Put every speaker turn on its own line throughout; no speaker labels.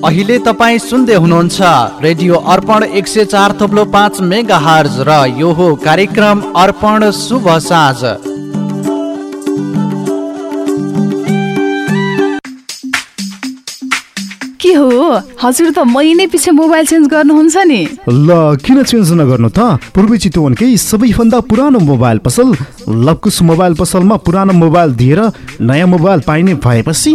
अहिले तपाईँ सुन्दै हुनुहुन्छ रेडियो अर्पण एक सय चार थप्लो पाँच मेगा हर्ज र यो हो कार्यक्रम अर्पण शुभ साँझ।
के हो? हजुर त महिनै पछि मोबाइल चेन्ज गर्नुहुन्छ नि।
ल किन चेन्ज नगर्नु त? पूर्वी चितवनकै सबैभन्दा पुरानो मोबाइल पसल लक्कुस मोबाइल पसलमा पुरानो मोबाइल दिएर नयाँ मोबाइल पाइने भएपछि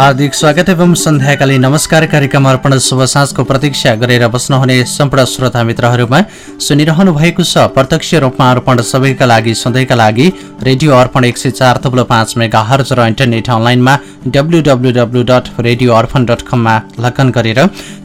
हार्दिक स्वागत एवं सन्ध्याकालीन नमस्कार कार्यक्रम अर्पण शुभ साँझको प्रतीक्षा गरेर बस्नुहुने सम्पूर्ण श्रोता मित्रहरूमा सुनिरहनु भएको छ। प्रत्यक्ष रूपमा अर्पण सबैका लागि सधैँका लागि रेडियो अर्पण एक सय चार थप्लो पाँच मेगा हर्ज र इन्टरनेट अनलाइनमा W W W dot radio Arpan dot कममा लगन गरेर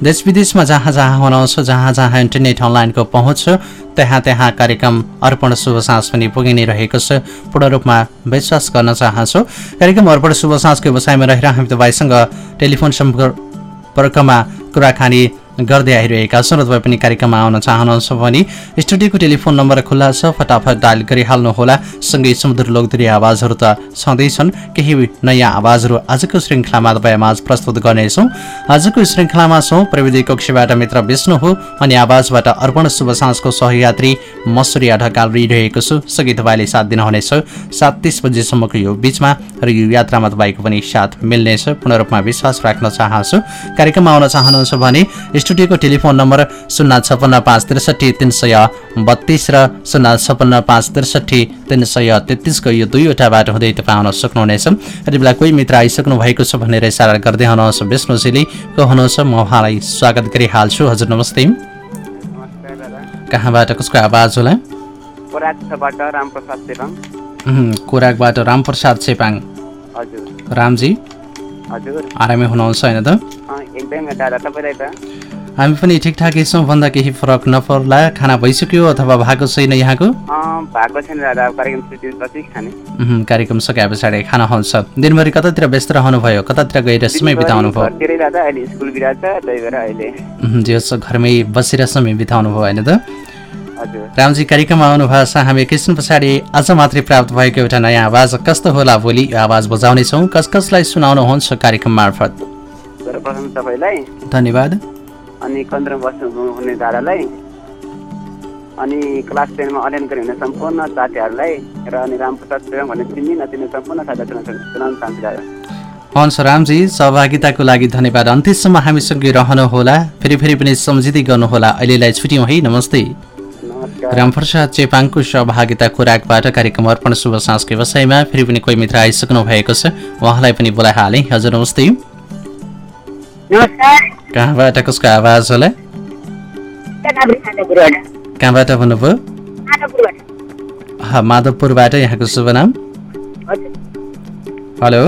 देश विदेशमा जहाँ जहाँ हुनुहुन्छ जहाँ जहाँ इन्टरनेट अनलाइनको पहुँच छ त्यहाँ त्यहाँ कार्यक्रम अर्पण शुभ साँझ पनि पुगि नै रहेको छ। पूर्ण रूपमा विश्वास गर्न चाहन्छु। कार्यक्रम अर्पण शुभ साँझको व्यवसायमा रहेर हामी तपाईँसँग टेलिफोन सम्पर्कमा कुराकानी गर्दै आइरहेका छौँ र तपाईँ पनि कार्यक्रममा आउन चाहनुहुन्छ भने स्टुडियोको टेलिफोन नम्बर खुल्ला छ फटाफट डायल गरिहाल्नुहोला सँगै समुद्र लोकदरी आवाजहरू त छँदैछन्। केही नयाँ आवाजहरू आजको श्रृङ्खलामा तपाईँ माझ प्रस्तुत गर्नेछौँ। आजको श्रृङ्खलामा छौँ प्रविधि कक्षबाट मित्र विष्णु हो अनि आवाजबाट अर्पण शुभ साँझको सहयात्री मसुरिया ढकाल रहिरहेको छु। सँगै तपाईँले साथ दिनुहुनेछ सात तिस बजीसम्मको यो बिचमा र यो यात्रामा तपाईँको पनि साथ मिल्नेछ। पूर्ण रूपमा विश्वास राख्न चाहन्छु। कार्यक्रममा आउन चाहनुहुन्छ भने स्टुडियोको टेलिफोन नम्बर शून्य छपन्न पाँच त्रिसठी तिन सय बत्तिस र शून्य छपन्न पाँच त्रिसठी तिन सय तेत्तिसको यो दुईवटा बाटो हुँदै तपाईँ आउन सक्नुहुनेछ। यति बेला कोही मित्र आइसक्नु भएको छ भनेर इसारा गर्दै हुनुहुन्छ विष्णुजीले को हुनुहुन्छ म उहाँलाई स्वागत गरिहाल्छु। हजुर नमस्ते। कहाँबाट कसको आवाज होला?
कोराकबाट रामप्रसाद चेपाङ।
रामजी?
हजुर।
आरामै हुनुहुन्छ होइन त। हामी पनि ठिकठाकै छौँ। भन्दा केही फरक नपर्ला। खाना भइसक्यो अथवा भएको छैन यहाँको?
भएको छैन कार्यक्रम
सके पछाडि खाना हुन्छ। दिनभरि कतातिर व्यस्त रहनुभयो? कतातिर गएर समय बिताउनु भयो? जे होस् घरमै बसेर समय बिताउनु भयो होइन त? रामजी कार्यक्रममा आउनु भएको छ हामी एकैछिन पछाडि आज मात्रै प्राप्त भएको एउटा नयाँ आवाज। कस्तो होला भोलि यो आवाज बजाउनेछौँ। कस कसलाई सुनाउनुहुन्छ कार्यक्रम मार्फत? धन्यवाद।
अनि पन्ध्र वर्ष हुने दादालाई अनि क्लास टेनमा अध्ययन गर्ने हुने सम्पूर्ण साथीहरूलाई र अनि रामप्रसाद चेपाङ भन्ने चिन्ने नचिन्ने सम्पूर्ण साथीलाई सुनाउन चाहन्छु दादा
हुन्छ रामजी सहभागिताको लागि धन्यवाद। अन्त्यसम्म हामीसँगै रहनुहोला। फेरि फेरि पनि सम्झिँदै गर्नुहोला। अहिलेलाई छुट्यौँ है। नमस्ते। रामप्रसाद चेपाङको सहभागिता खुराकबाट कार्यक्रम अर्पण शुभ साँझको व्यवसायमा फेरि पनि कोही मित्र आइसक्नु भएको छ। उहाँलाई पनि बोलाइहालेँ। हजुर नमस्ते।
नमस्कार।
कहाँबाट कसको आवाज होला? कहाँबाट भन्नुभयो? माधवपुरबाट। यहाँको शुभ नाम? हेलो।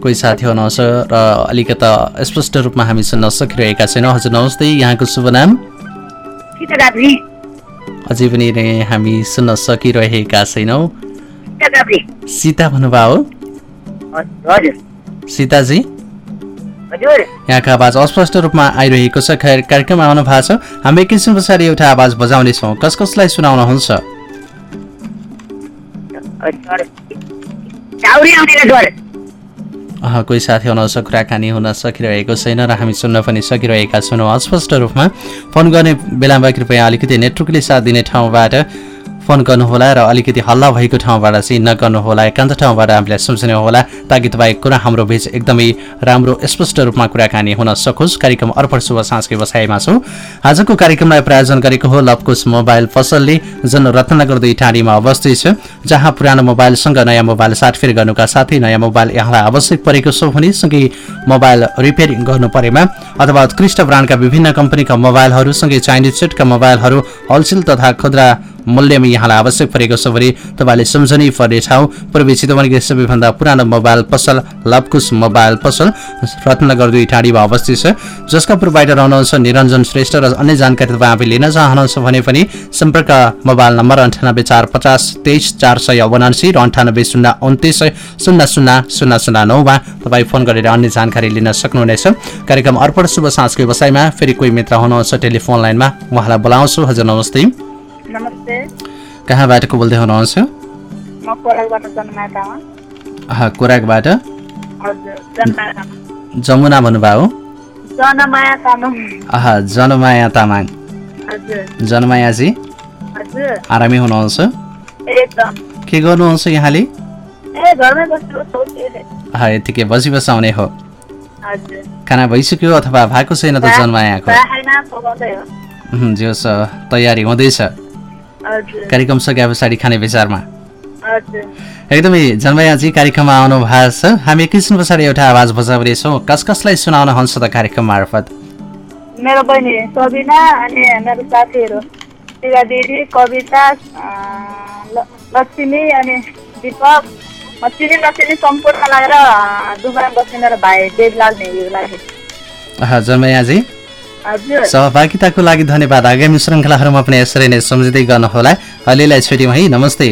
कोही साथी हुनुहुन्छ र अलिकता स्पष्ट रूपमा हामी सुन्न सकिरहेका छैनौँ। हजुर नमस्ते। यहाँको शुभ नाम? अझै पनि हामी सुन्न सकिरहेका छैनौँ। सीता भन्नुभयो? सीताजी? यहाँको आवाज अस्पष्ट रूपमा आइरहेको छ? खैर कार्यक्रममा आउनु भएको छ। हामी एकैछिन पछाडि एउटा आवाज बजाउनेछौँ। कस कसलाई सुनाउनुहुन्छ? कोही साथी हुनुहुन्छ कुराकानी हुन सकिरहेको छैन र हामी सुन्न पनि सकिरहेका छैनौँ। अस्पष्ट रूपमा फोन गर्ने बेलामा कृपया अलिकति नेटवर्कले साथ दिने ठाउँबाट फोन गर्नुहोला र अलिकति हल्ला भएको ठाउँबाट चाहिँ नगर्नुहोला एकान्त ठाउँबाट हामीलाई सम्झिनु होला। ताकि तपाईँ कुरा हाम्रो बिच एकदमै राम्रो स्पष्ट रूपमा कुराकानी हुन सकोस्। कार्यक्रम अर्पण शुभ साँझको बसाइमा छौँ। आजको कार्यक्रमलाई प्रायोजन गरेको हो लपकुस मोबाइल पसलले जुन रत्नगर दुई टाढीमा अवस्थित छ जहाँ पुरानो मोबाइलसँग नयाँ मोबाइल साटफेर गर्नुका साथै नयाँ मोबाइल यहाँलाई आवश्यक परेको छ भने सँगै मोबाइल रिपेयरिङ गर्नु परेमा। अथवा उत्कृष्ट ब्रान्डका विभिन्न कम्पनीका मोबाइलहरू सँगै चाइनिज सेटका मोबाइलहरू होलसेल तथा खुद्रा मूल्यमा यहाँलाई आवश्यक परेको छ भने तपाईँले सम्झनै पर्ने ठाउँ पूर्वी चितवनकै सबैभन्दा पुरानो मोबाइल पसल लभकुश मोबाइल पसल रत्नगर दुई टाढीमा अवस्थित छ। जसका प्रोभाइडर हुनुहुन्छ निरञ्जन श्रेष्ठ र अन्य जानकारी तपाईँ आफै लिन चाहनुहुन्छ भने पनि सम्पर्क मोबाइल नम्बर अन्ठानब्बे चार पचास तेइस चार सय उनासी र अन्ठानब्बे शून्य उन्तिस शून्य शून्य शून्य शून्य नौमा तपाईँ फोन गरेर अन्य जानकारी लिन सक्नुहुनेछ। कार्यक्रम अर्पण शुभ साँझको व्यवसायमा फेरि कोही मित्र हुनुहुन्छ टेलिफोन लाइनमा उहाँलाई बोलाउँछु। हजुर नमस्ते।
नमस्ते।
कहाँबाट को बोल्दै हुनुहुन्छ?
म कोराकबाट
जमुना भन्नुभयो?
जनमाया तामाङ।
आह जनमाया तामाङ।
हजुर।
जनमायाजी आरामै हुनुहुन्छ?
एकदम।
के गर्नुहुन्छ यहाँले? यतिकै बसी बसाउने हो। खाना भइसक्यो अथवा भएको छैन त जनमायाको? जे तयारी हुँदैछ। कार्यक्रम सके पछाडि खाने विचारमा एकदमै जन्मयाजी कार्यक्रममा आउनु भएको छ। हामी एकैछिन पछाडि एउटा आवाज बजाउनेछौँ। कस कसलाई सुनाउनुहुन्छ त कार्यक्रम मार्फत?
मेरो बहिनी सबिना अनि मेरो साथीहरू। टिका दिदी कविता लक्ष्मी अनि दिपक। चिनी नचिनी सम्पूर्ण लागेर दुबईमा बस्ने मेरो भाइ देवलाल नेहरू लागि।
जन्मयाजी सहभागिताको लागि धन्यवाद आगामी श्रृङ्खलाहरूमा पनि यसरी नै सम्झिँदै गर्नुहोला अहिलेलाई छुट्यौँ है नमस्ते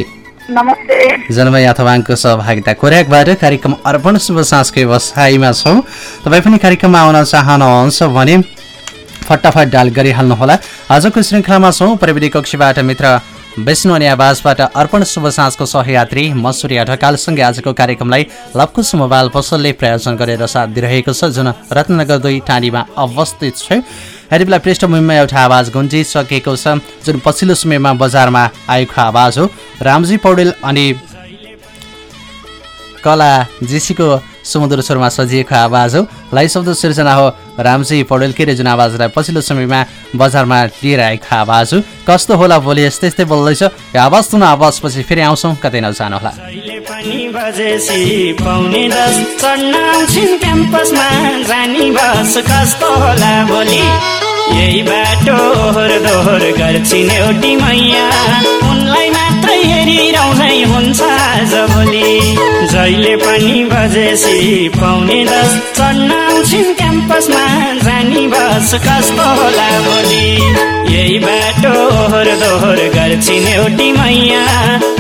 नमस्ते
जन्मया तपाईँको सहभागिता कोर्याकबाट कार्यक्रम अर्पण शुभ साँझको व्यवसायमा छौँ तपाईँ पनि कार्यक्रममा आउन चाहनुहुन्छ भने फटाफट डाल गरिहाल्नुहोला आजको श्रृङ्खलामा छौँ प्रविधि कक्षीबाट मित्र विष्णु अनि आवाजबाट अर्पण शुभ साँझको सहयात्री म सूर्य ढकालसँगै आजको कार्यक्रमलाई लपकुश मोबाइल पसलले प्रायोजन गरेर साथ दिइरहेको छ जुन रत्नगर दुई टाँडीमा अवस्थित छ। यति बेला पृष्ठभूमिमा एउटा आवाज गुन्जिसकेको छ जुन पछिल्लो समयमा बजारमा आएको आवाज हो। रामजी पौडेल अनि कला जीसीको समुद्र स्वरमा सजिएको आवाज हो। लाइ शब्द सिर्जना हो। रामजी पौडेलकै जुन आवाजलाई पछिल्लो समयमा बजारमा लिएर आएको आवाज हो। कस्तो होला भोलि यस्तै यस्तै बोल्दैछ। यो आवाज सुन आवाजपछि फेरि आउँछौँ। कतै नजानुहोला
कहिले पनि बजेसी पाउने दस। चढ्न आउँछिन् क्याम्पसमा। जानी बस कस्तो होला यही बाटो होर दोहोर गर्छिन् एउटी मैया। उनलाई मात्रै हेरिरहँदै हुन्छ आज भोलि। जहिले पनि बजेसी पाउने दस चढ्न क्याम्पसमा। जानी बस कस्तो होला भोलि। यही बाटो होर दोहोर गर्छिन् एउटी मैया।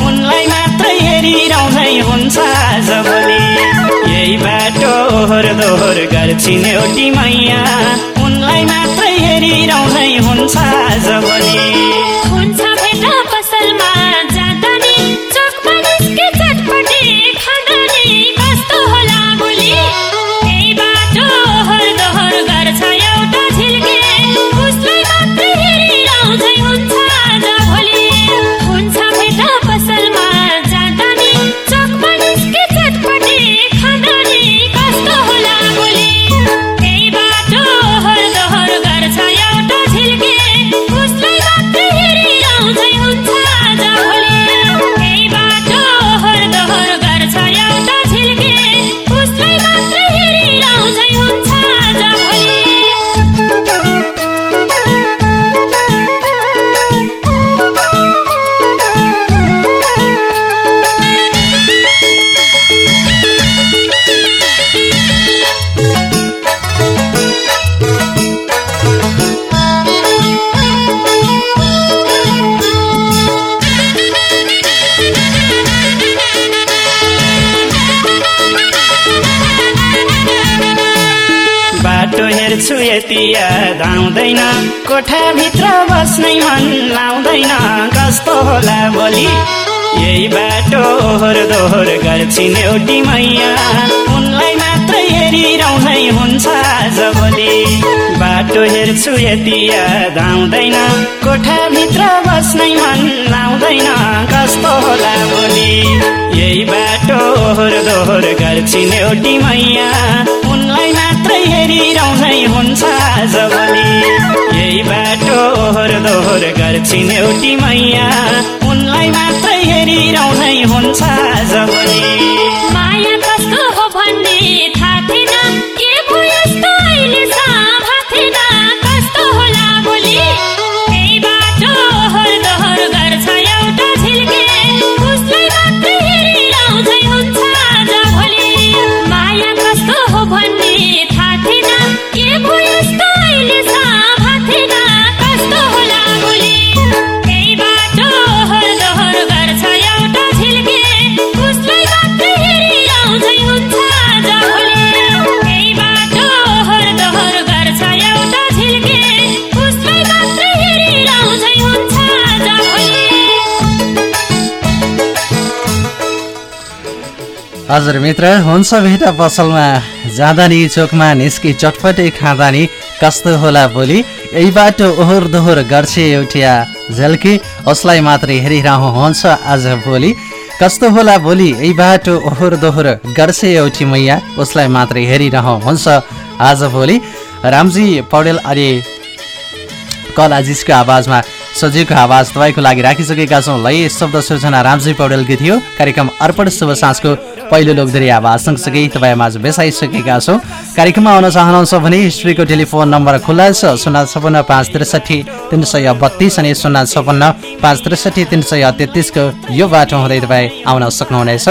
उनलाई मात्रै हेरिरहँदै हुन्छ आज भोलि। यही बाटो होर दोहोर गर्छिन् एउटी मैया। याद आउँदैन कोठाभित्र बस्नै मन लाउँदैन। कस्तो होला भोलि यही बाटो होर दोहोर गर्छिन् एउटी मैया। उनलाई मात्र हेरिरहनै हुन्छ आज भोलि बाटो हेर्छु यति याद आउँदैन कोठाभित्र बस्नै मन लाउँदैन। कस्तो होला भोलि यही बाटो होर दोहोर गर्छिन् एउटी मैया। उनलाई मात्रै हेरिरहनै हुन्छ आज भोलि यही बाटो होर दोहोर गर्छिन् एउटी मैया। उनलाई मात्रै हेरिरहनै हुन्छ आज
हजुर मित्र हुन्छ भेटा पसलमा जाँदा नि चोकमा निस्की चटपटे खाँदा नि कस्तो होला भोलि? यही बाटो ओहोर दोहोर गर्छे एउटिया झल्की। उसलाई मात्रै हेरिरहँ हुन्छ आज भोलि। कस्तो होला भोलि? यही बाटो ओहोर दोहोर गर्छे एउटी मैया। उसलाई मात्रै हेरिरहँ हुन्छ आज भोलि। रामजी पौडेल अरे कलाजिसको आवाजमा सजीवको आवाज तपाईँको लागि राखिसकेका छौँ। लय शब्द सृजना रामजी पौडेल गीत थियो कार्यक्रम अर्पण शुभ साँझको पहिलो लोकधरी आवाज। सँगसँगै तपाईँ माझ बेसाइसकेका छौँ। कार्यक्रममा आउन चाहनुहुन्छ भने हिस्ट्रीको टेलिफोन नम्बर खुल्ला छ शून्य छपन्न पाँच त्रिसठी तिन सय बत्तिस अनि शून्य छपन्न पाँच त्रिसठी तिन सय तेत्तिसको यो बाटो हुँदै तपाईँ आउन सक्नुहुनेछ।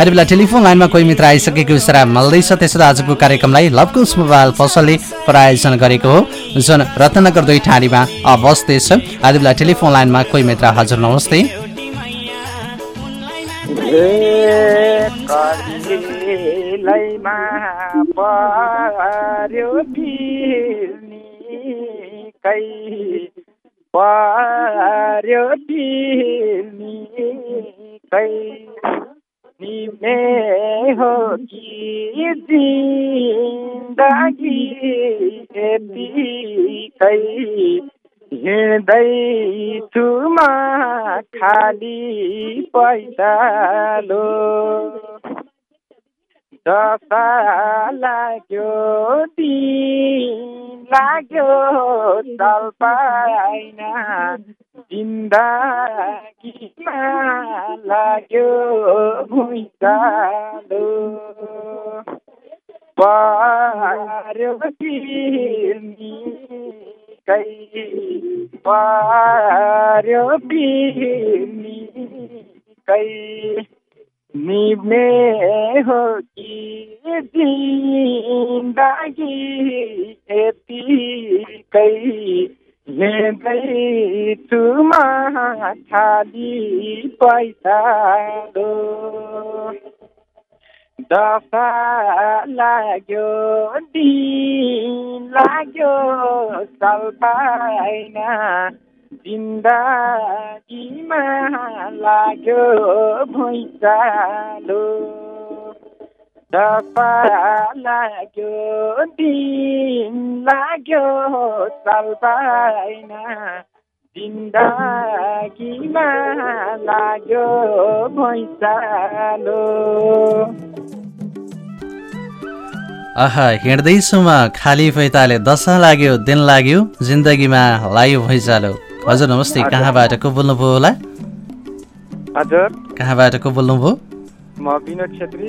यति बेला टेलिफोन लाइनमा कोही मित्र आइसकेको इसारा मिल्दैछ त्यसो त आजको कार्यक्रमलाई लभकुश मोबाइल पसलले प्रायोजन गरेको हो जुन रत्नगर दुई ठाडीमा अवस्थित छ यति बेला टेलिफोन लाइनमा कोही मित्र हजुर नमस्ते
पर्यो निमे हो कि जिन्दगी यतिकै हिँड्दैछु म खाली पैसालो दशा लाग्यो दिन। लाग्यो चाल पाइन जिन्दगीमा लाग्यो भुइँचालो। पर्यो फिर्नी कै पर्यो फिर्नी निभ्ने हो कि जिन्दगी यतिकै हेर्दैछु म खाली पैसालो दशा लाग्यो दिन लाग्यो साल पाइन जिन्दगीमा लाग्यो भुइँचालो। दशा लाग्यो दिन लाग्यो साल पाइन। जिन्दगीमा लाग्यो भैँचालो
आहा हिँड्दैछु म खाली पैताले। दशा लाग्यो दिन लाग्यो जिन्दगीमा लाग्यो भैँचालो हजुर नमस्ते। कहाँबाट को बोल्नुभयो होला?
हजुर।
कहाँबाट को बोल्नुभयो?
म विनोद छेत्री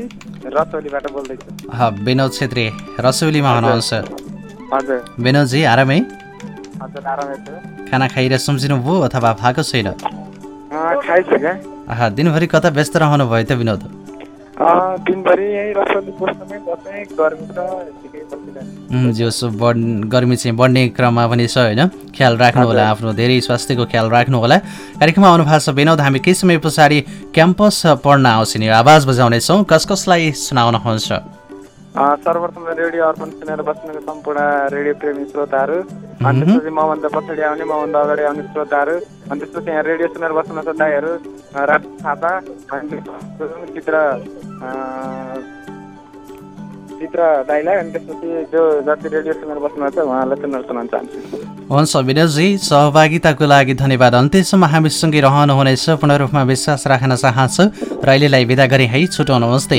रसौलीबाट बोल्दैछु।
विनोद छेत्री रसौलीमा हुनुहुन्छ।
हजुर।
विनोदजी आरामै?
हजुर आरामै छु।
खाना खाएर सम्झिनुभयो अथवा भएको छैन? दिनभरि कता व्यस्त रहनु भयो त विनोद?
दिनभरि यहीँ रसौली गर्मी छ यतिकै बसिरहेको
बढ गर्मी चाहिँ बढ्ने क्रममा पनि छ होइन? ख्याल राख्नु होला आफ्नो धेरै स्वास्थ्यको ख्याल राख्नु होला। कार्यक्रममा आउनु भएको छ विनोद। हामी केही समय पछाडि क्याम्पस पढ्न आउँछ नि आवाज बजाउनेछौँ। कस कसलाई सुनाउनुहुन्छ
सर्वप्रथम रेडियो अर्पण सुनेर बस्नुको सम्पूर्ण रेडियो प्रेमी श्रोताहरू अनि त्यसपछि मभन्दा पछाडि आउने मभन्दा अगाडि आउने श्रोताहरू अनि त्यसपछि यहाँ रेडियो सुनेर बस्नु दाईहरू राज थापा अनि चित्र अँ, भित्र दाइलाई अनि त्यसपछि जो जति रेडियो सुनेर बस्नुहुन्छ उहाँलाई सुन्न सुनाउन चाहन्छु
हुन्छ विनोदजी सहभागिताको लागि धन्यवाद अन्त्यसम्म हामीसँगै रहनुहुनेछ पूर्ण रूपमा विश्वास राख्न चाहन्छु र अहिलेलाई विदा गरे है छुट्याउनु
नमस्ते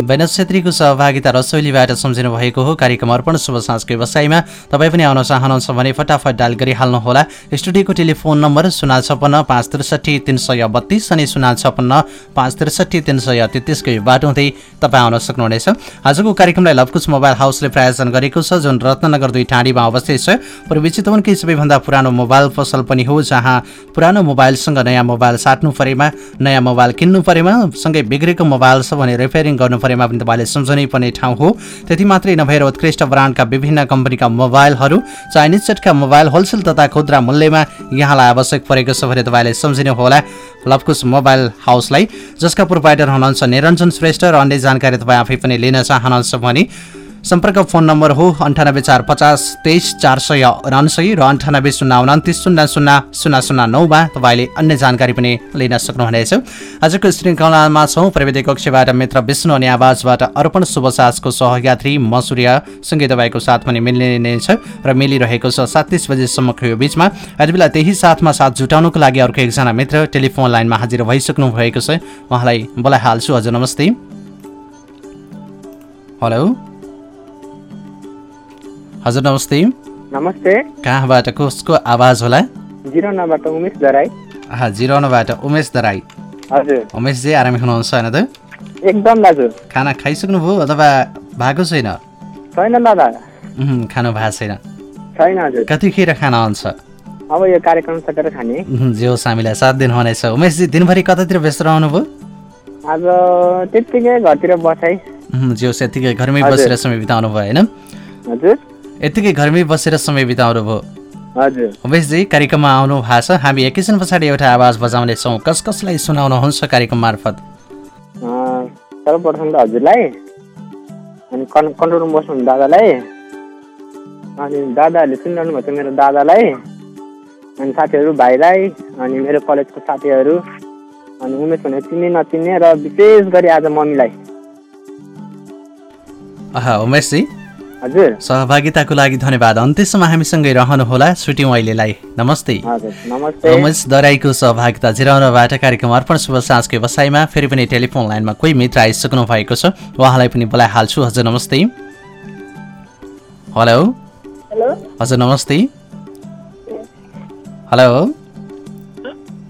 विनोद छेत्रीको सहभागिता रसोलीबाट सम्झिनु भएको हो। कार्यक्रम अर्पण शुभ साँझको व्यवसायमा तपाईँ पनि आउन चाहनुहुन्छ भने फटाफट डायल गरिहाल्नुहोला। स्टुडियोको टेलिफोन नम्बर शून्य छपन्न पाँच त्रिसठी तिन सय बत्तिस अनि शून्य छपन्न पाँच त्रिसठी तिन सय तेत्तिसको यो बाटो हुँदै तपाईँ आउन सक्नुहुनेछ। आजको कार्यक्रमलाई लभकुच मोबाइल हाउसले प्रायोजन गरेको छ जुन रत्नगर दुई टाँडीमा अवस्थित छ। पूर्वी चितवनकै सबैभन्दा पुरानो मोबाइल पसल पनि हो जहाँ पुरानो मोबाइलसँग नयाँ मोबाइल साट्नु परेमा नयाँ मोबाइल किन्नु परेमा सँगै बिग्रेको मोबाइल छ भने रिपेयरिङ गर्नु परेमा पनि तपाईँले सम्झनै पर्ने ठाउँ हो। त्यति मात्रै नभएर उत्कृष्ट ब्रान्डका विभिन्न कम्पनीका मोबाइलहरू चाइनिज सेटका मोबाइल होलसेल तथा खुद्रा मूल्यमा यहाँलाई आवश्यक परेको छ भने तपाईँले सम्झिनु होला। लभकुश मोबाइल हाउसलाई जसका प्रोभाइडर हुनुहुन्छ निरञ्जन श्रेष्ठ र अन्य जानकारी तपाईँ आफै पनि लिन चाहनुहुन्छ भने सम्पर्क फोन नम्बर हो अन्ठानब्बे चार पचास तेइस चार सय उनासय र अन्ठानब्बे शून्य उन्तिस शून्य शून्य शून्य शून्य नौमा तपाईँले अन्य जानकारी पनि लिन सक्नुहुनेछ। आजको श्रृङ्खलामा छौँ प्रविधि कक्षबाट मित्र विष्णु अनि आवाजबाट अर्पण शुभ साजको सहयात्री म सूर्य सँगै तपाईँको साथ पनि मिल्ने छ र मिलिरहेको छ सात तिस बजीसम्मको यो बिचमा। यति बेला त्यही साथमा साथ जुटाउनुको लागि अर्को एकजना मित्र टेलिफोन लाइनमा हाजिर भइसक्नु भएको छ। उहाँलाई बोलाइहाल्छु। हजुर नमस्ते। हेलो। हजुर नमस्ते।
नमस्ते।
कहाँबाट कसको आवाज होला?
जिरोनाबाट उमेश दराई।
आहा जिराउनबाट उमेश दराई।
हजुर।
उमेशजी आरामी हुनुहुन्छ होइन त?
एकदम दाजु।
खाना खाइसक्नुभयो अथवा भएको छैन?
छैन दादा।
खानु भएको छैन।
छैन हजुर।
कतिखेर खाना हुन्छ
अब यो कार्यक्रम सकेर खाने।
जे होस् हामीलाई साथ दिनुहुनेछ उमेशजी दिनभरि कतातिर व्यस्त रहनुभयो?
आज त्यत्तिकै घरतिर बसाइ।
जे होस् यतिकै घरमै। बसेर समय बिताउनु भयो होइन?
हजुर।
यतिकै घरमै बसेर समय बिताउनु भयो।
हजुर।
उमेशजी कार्यक्रममा आउनु भएको छ। हामी एकैछिन पछाडि एउटा आवाज बजाउनेछौँ कस कसलाई सुनाउनुहुन्छ कार्यक्रम मार्फत?
सर्वप्रथम त हजुरलाई अनि कन् कन्ट्रोल रुम बस्नुहुने दादालाई। अनि दादाहरूले सुनिरहनु भएको छ मेरो दादालाई अनि साथीहरू भाइलाई अनि मेरो कलेजको साथीहरू अनि उमेश भने चिन्ने नचिन्ने र विशेष गरी आज मम्मीलाई।
उमेशजी सहभागिताको लागि धन्यवाद। अन्त्यसम्म हामीसँगै रहनुहोला। छुट्यौँ अहिलेलाई नमस्ते।
हजुर नमस्ते।
रमेश दराईको सहभागिता जिराउनबाट कार्यक्रम अर्पण शुभ साँझको व्यवसायमा फेरि पनि टेलिफोन लाइनमा कोही मित्र आइसक्नु भएको छ। उहाँलाई पनि बोलाइहाल्छु। हजुर नमस्ते। हेलो।
हेलो।
हजुर नमस्ते। हेलो।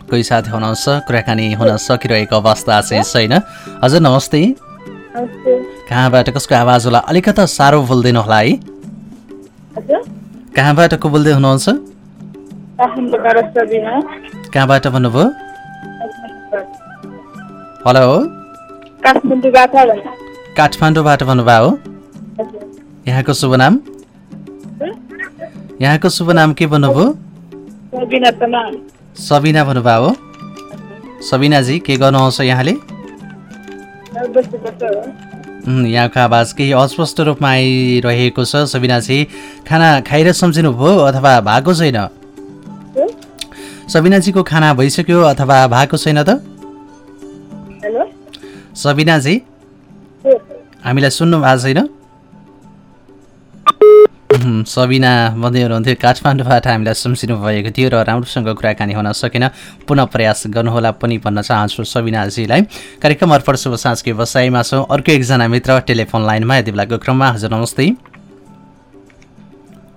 कोही साथी हुनुहुन्छ? कुराकानी हुन सकिरहेको अवस्था चाहिँ छैन। हजुर नमस्ते। कहाँबाट कसको आवाज होला? अलिकता साह्रो बोलिदिनु होला है। कहाँबाट को बोल्दै हुनुहुन्छ? कहाँबाट भन्नुभयो? हेलो।
काठमाडौँबाट
भन्नुभयो? हो यहाँको शुभ नाम? यहाँको शुभ नाम के भन्नुभयो?
सबिना
भन्नुभयो? हो सबिनाजी के गर्नुहुन्छ यहाँले? यहाँको आवाज केही अस्पष्ट रूपमा आइरहेको छ। सबिनाजी खाना खाएर सम्झिनुभयो अथवा भएको छैन? सबिनाजीको खाना भइसक्यो अथवा भएको छैन त? सबिनाजी हामीलाई सुन्नु भएको छैन? सबिना भन्दै हुनुहुन्थ्यो काठमाडौँबाट हामीलाई सम्झिनु भएको थियो र राम्रोसँग कुराकानी हुन सकेन। पुनः प्रयास गर्नुहोला पनि भन्न चाहन्छु सबिनाजीलाई कार्यक्रम अर्पण शुभ साँझको व्यवसायमा छौँ। अर्को एकजना मित्र टेलिफोन लाइनमा यति बेलाको क्रममा। हजुर नमस्ते।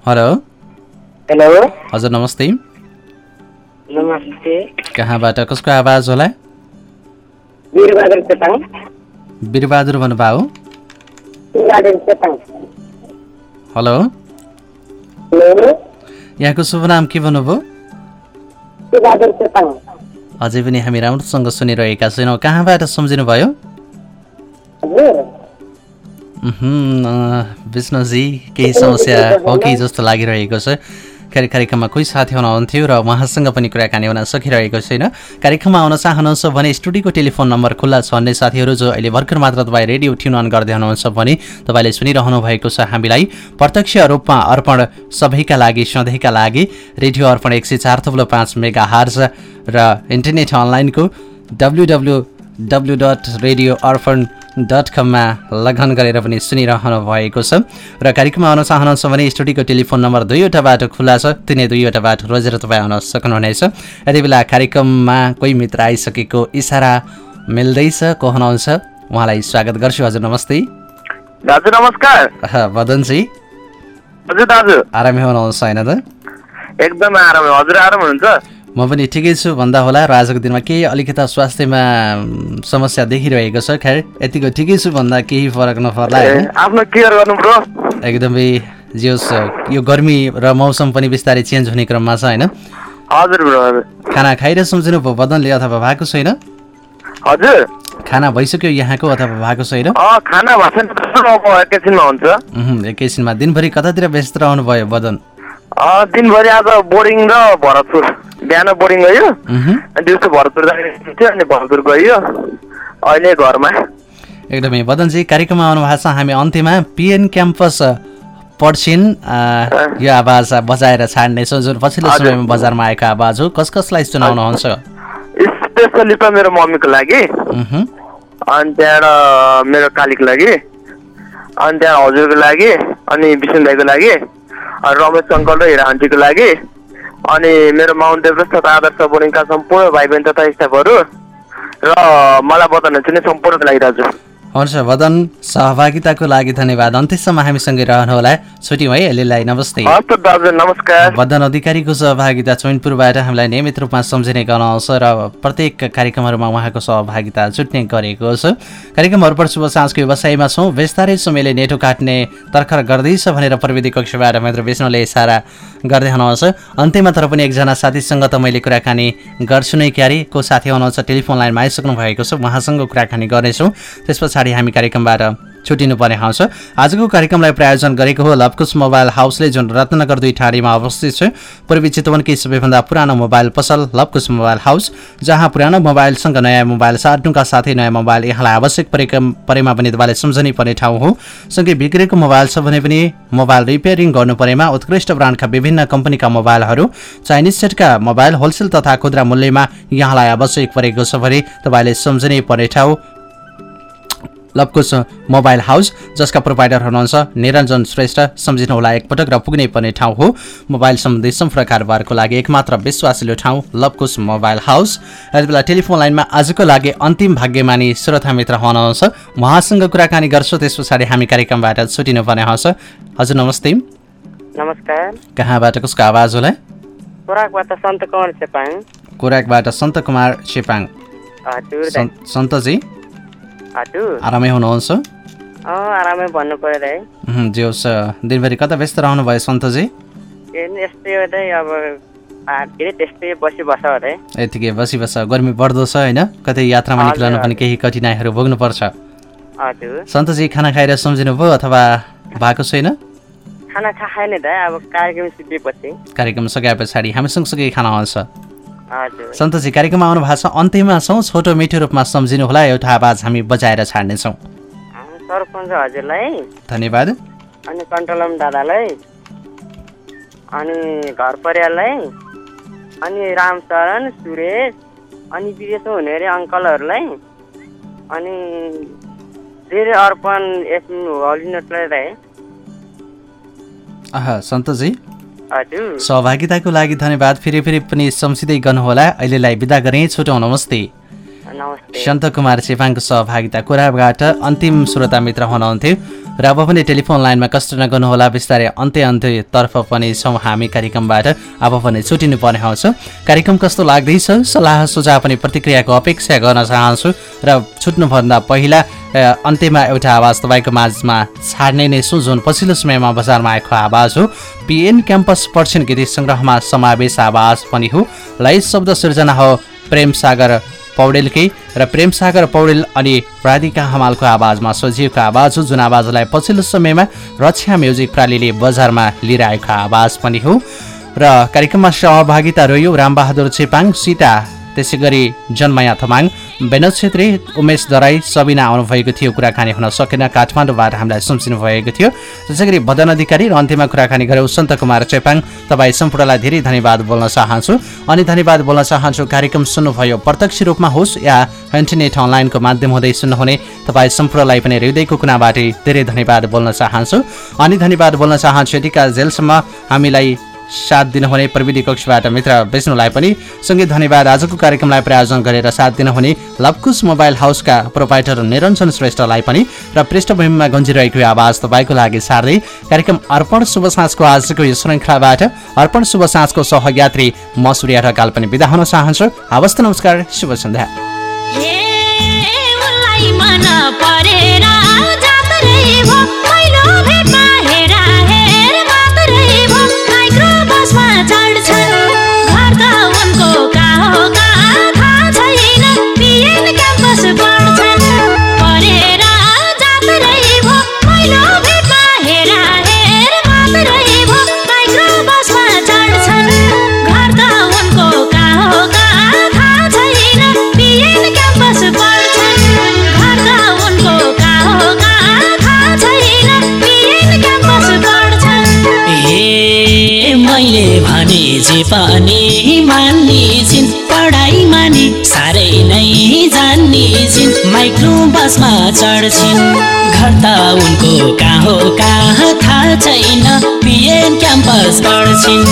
हेलो।
हेलो।
हजुर नमस्ते।
नमस्ते।
कहाँबाट कसको आवाज होला?
वीरबहादुर
भन्नुभयो। हेलो। यहाँको शुभ नाम के भन्नुभयो? अझै पनि हामी राम्रोसँग सुनिरहेका छैनौँ। कहाँबाट उहुँ, अँ, विष्णुजी केही समस्या हो कि जस्तो लागिरहेको छ? कार्यक्रममा कोही साथी हुनुहुन्थ्यो र उहाँसँग पनि कुराकानी हुन सकिरहेको छैन। कार्यक्रममा आउन चाहनुहुन्छ भने स्टुडियोको टेलिफोन नम्बर खुल्ला छ अन्य साथीहरू जो अहिले भर्खर मात्र तपाईँ रेडियो ट्युन अन गर्दै हुनुहुन्छ भने तपाईँले सुनिरहनु भएको छ हामीलाई। प्रत्यक्ष रूपमा अर्पण सबैका लागि सधैँका लागि रेडियो अर्पण एक सय चार थुप्रो पाँच मेगा हार्ज र इन्टरनेट अनलाइनको W W W dot radio Arpan dot कममा लगन गरेर पनि सुनिरहनु भएको छ। र कार्यक्रममा आउन चाहनुहुन्छ भने स्टुडियोको टेलिफोन नम्बर दुईवटा बाटो खुल्ला छ। तिनै दुईवटा बाटो रोजेर तपाईँ आउन सक्नुहुनेछ। यति बेला कार्यक्रममा कोही मित्र आइसकेको इसारा मिल्दैछ को हुनुहुन्छ? उहाँलाई स्वागत गर्छु। हजुर नमस्ते।
दाजु नमस्कार।
अह, मदनजी
हजुर दाजु।
आरामै हुनुहुन्छ होइन त?
एकदमै आराम। हजुर आराम हुनुहुन्छ।
म पनि ठिकै छु भन्दा होला। र आजको दिनमा केही अलिकता स्वास्थ्यमा समस्या देखिरहेको छ। खैर यतिको ठिकै छु भन्दा केही फरक नपर्ला
आफ्नो केयर गर्नु ब्रो।
एकदमै जे होस् यो गर्मी र मौसम पनि बिस्तारै चेन्ज हुने क्रममा छ होइन? खाना खाएर सम्झिनु भयो बदनले अथवा भएको छैन
हजुर।
खाना भइसक्यो यहाँको अथवा भएको छैन
एकैछिनमा
दिनभरि कतातिर व्यस्त रहनु भयो बदन
दिनभरि आज बोर्डिङ र भरतपुर। बिहान बोर्डिङ गयो। दिउँसो भरतपुर जाने अनि भरतपुर गयो। अहिले घरमा।
एकदमै। बदनजी कार्यक्रममा आउनु भएको छ हामी अन्त्यमा। पिएन क्याम्पस पढ्छिन्। आ, यो आवाज बजाएर छाड्नेछौँ जुन पछिल्लो। समयमा बजारमा आएको आवाज हो। कस कसलाई सुनाउनुहुन्छ
स्पेसली त मेरो मम्मीको लागि। अनि त्यहाँबाट मेरो कालीको लागि। अनि त्यहाँ हजुरको लागि। अनि विष्णु दाईको लागि। रमेश अङ्कल र हिरा आन्टीको लागि। अनि मेरो माउन्ट एभरेस्ट तथा आदर्श बोर्डिङका सम्पूर्ण भाइ बहिनी तथा स्टाफहरू र मलाई बताउनु चाहिँ सम्पूर्णको लागि दाजु
वदन सहभागिताको लागि धन्यवाद। अन्त्यसम्म हामीसँगै रहनुहोला। छुट्यौँ है अहिलेलाई नमस्ते।
नमस्कार।
वदन अधिकारीको सहभागिता चैनपुरबाट हामीलाई नियमित रूपमा सम्झिने गराउँछ र प्रत्येक कार्यक्रमहरूमा उहाँको सहभागिता जुट्ने गरेको छ। कार्यक्रम अर्पण शुभ साँझको व्यवसायमा छौँ। बेस्तारै समयले नेटो काट्ने तर्खर गर्दैछ भनेर प्रविधि कक्षबाट मित्र विष्णुले इसारा गर्दै हुनुहुन्छ। अन्त्यमा तर पनि एकजना साथीसँग त मैले कुराकानी गर्छु नै क्यारे। को साथी हुनुहुन्छ टेलिफोन लाइनमा आइसक्नु भएको छ। उहाँसँग कुराकानी गर्नेछौँ। त्यस पछाडि हामी कार्यक्रमबाट छुटिनु पर्ने आउँछ आजको कार्यक्रमलाई प्रायोजन गरेको हो लभकुश मोबाइल हाउसले जुन रत्नगर दुई ठाडीमा अवस्थित छ। पूर्वी चितवनकै सबैभन्दा पुरानो मोबाइल पसल लभकुश मोबाइल हाउस जहाँ पुरानो मोबाइलसँग नयाँ मोबाइल साट्नुका साथै नयाँ मोबाइल यहाँलाई आवश्यक परेका परेमा पनि तपाईँले सम्झनै पर्ने ठाउँ हो। सँगै बिग्रेको मोबाइल छ भने पनि मोबाइल रिपेयरिङ गर्नु परेमा उत्कृष्ट ब्रान्डका विभिन्न कम्पनीका मोबाइलहरू चाइनिज सेटका मोबाइल होलसेल तथा खुद्रा मूल्यमा यहाँलाई आवश्यक परेको छ भने तपाईँले सम्झनै पर्ने ठाउँ। लभकुश मोबाइल हाउस जसका प्रोभाइडर हुनुहुन्छ निरञ्जन श्रेष्ठ सम्झिनुहोला एकपटक र पुग्नै पर्ने ठाउँ हो। मोबाइल सम्बन्धी सम्पूर्ण कारोबारको लागि एकमात्र विश्वासिलो ठाउँ लभकुश मोबाइल हाउस। यति बेला टेलिफोन लाइनमा आजको लागि अन्तिम भाग्यमानी श्रोता मित्र हुनुहुन्छ उहाँसँग कुराकानी गर्छु त्यस पछाडि हामी कार्यक्रमबाट छुटिनु पर्ने हुन्छ हजुर नमस्ते।
नमस्कार।
कहाँबाट कसको आवाज होला? कोराकबाट सन्त कुमार चेपाङ सन्तजी? आरामै हुनुहुन्छ?
आरामै भन्नु पऱ्यो है।
जे होस् दिनभरि कता व्यस्त रहनुभयो सन्तजी
यस्तै हो अब के अरे त्यस्तै बसी बस हो।
यतिकै बसी बस गर्मी बढ्दो छ होइन? कतै यात्रामा निक्लन पनि केही कठिनाइहरू भोग्नुपर्छ। सन्तजी खाना खाएर सम्झिनुभयो अथवा भएको छैन?
खाना खाएन त अब कार्यक्रम सिद्धिएपछि
कार्यक्रम सके पछाडि हामी सँगसँगै खाना आउँछ सन्तजी कार्यक्रममा आउनु भएको छ। अन्त्यमा छौँ। छोटो मिठो रूपमा सम्झिनु होला एउटा आवाज हामी बजाएर छाड्नेछौँ।
सरपञ्च हजुरलाई
धन्यवाद।
अनि कन्ट्रोलम दादालाई अनि घर परिवारलाई अनि रामचरण सुरेश अनि विदेशमा हुने अरे अङ्कलहरूलाई अनि धेरै अर्पण एफएम हलिनटलाई हजुर
सहभागिताको लागि धन्यवाद। फेरि फेरि पनि सम्झिँदै गर्नुहोला। अहिलेलाई बिदा गरेँ। छुट्याउँ नमस्ते सन्त कुमार चेपाङको सहभागिता कुराबाट अन्तिम श्रोता मित्र हुनुहुन्थ्यो र अब पनि टेलिफोन लाइनमा कष्ट नगर्नुहोला बिस्तारै अन्त्य अन्त्यतर्फ पनि छौँ हामी कार्यक्रमबाट। अब पनि छुटिनु पर्ने आउँछ कार्यक्रम कस्तो लाग्दैछ? सल्लाह सुझाव पनि प्रतिक्रियाको अपेक्षा गर्न चाहन्छु र छुट्नुभन्दा पहिला अन्त्यमा एउटा आवाज तपाईँको माझमा छाड्ने नै छु जुन पछिल्लो समयमा बजारमा आएको आवाज हो पिएन क्याम्पस पर्छिन गीत सङ्ग्रहमा समावेश आवाज पनि हो। लय शब्द सिर्जना हो प्रेम सागर पौडेलकै र प्रेम सागर पौडेल अनि राधिका हमालको आवाजमा सजिएको आवाज हो जुन आवाजलाई पछिल्लो समयमा रक्षा म्युजिक प्रालीले बजारमा लिएर आएको आवाज पनि हो। र कार्यक्रममा सहभागिता रह्यो रामबहादुर चेपाङ सीता त्यसै गरी जन्मया थमाङ विनोद छेत्री उमेश दराई सबिना आउनुभएको थियो कुराकानी हुन सकेन। काठमाडौँबाट हामीलाई सम्झिनु भएको थियो। त्यसै गरी भदन अधिकारी र अन्त्यमा कुराकानी गरे वसन्त कुमार चेपाङ। तपाईँ सम्पूर्णलाई धेरै धन्यवाद बोल्न चाहन्छु। अनि धन्यवाद बोल्न चाहन्छु कार्यक्रम सुन्नुभयो। प्रत्यक्ष रूपमा होस् या इन्टरनेट अनलाइनको माध्यम हुँदै सुन्नुहुने तपाईँ सम्पूर्णलाई पनि हृदयको कुनाबाट धेरै धन्यवाद बोल्न चाहन्छु। अनि धन्यवाद बोल्न चाहन्छु यतिका जेलसम्म हामीलाई साथ दिनुहुने प्रविधि कक्षबाट मित्र विष्णुलाई पनि सँगै धन्यवाद आजको कार्यक्रमलाई प्रायोजन गरेर साथ दिनुहुने लभकुश मोबाइल हाउसका प्रोपाइटर निरञ्जन श्रेष्ठलाई पनि र पृष्ठभूमिमा गन्जिरहेको आवाज तपाईँको लागि सार्दै कार्यक्रम अर्पण शुभ साँझको आजको यो श्रृङ्खलाबाट अर्पण शुभ साँझको सहयात्री म सूर्य ढकाल पनि बिदा हुन चाहन्छु। हवस् नमस्कार शुभ सन्ध्या।
पनि मान्ने छिन् पढाइमा नि साह्रै नै जान्ने छिन् माइक्रो बसमा चढ्छिन्। घर त उनको कहाँ हो कहाँ थाहा छैन। पिएन क्याम्पस पढ्छिन्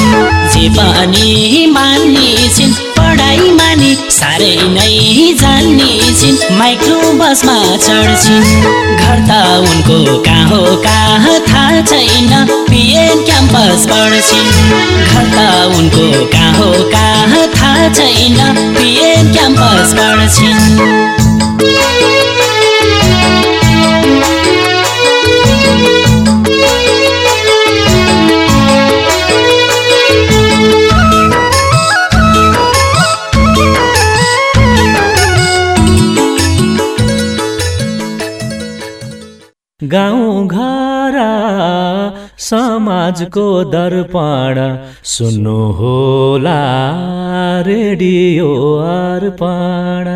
जे पनि मान्ने छिन् पढाइमा नि साह्रै नै जान्ने छिन् माइक्रो बसमा चढ्छिन्। घर त उनको कहाँ हो कहाँ थाहा छैन। पिएन क्याम्पस पढ्छिन् घर त उनको कहाँ हो कहाँ थाहा छैन। पिएन क्याम्पस पढ्छिन्
गाउँ समाजको दर्पण। सुन्नु होला रेडियो अर्पण।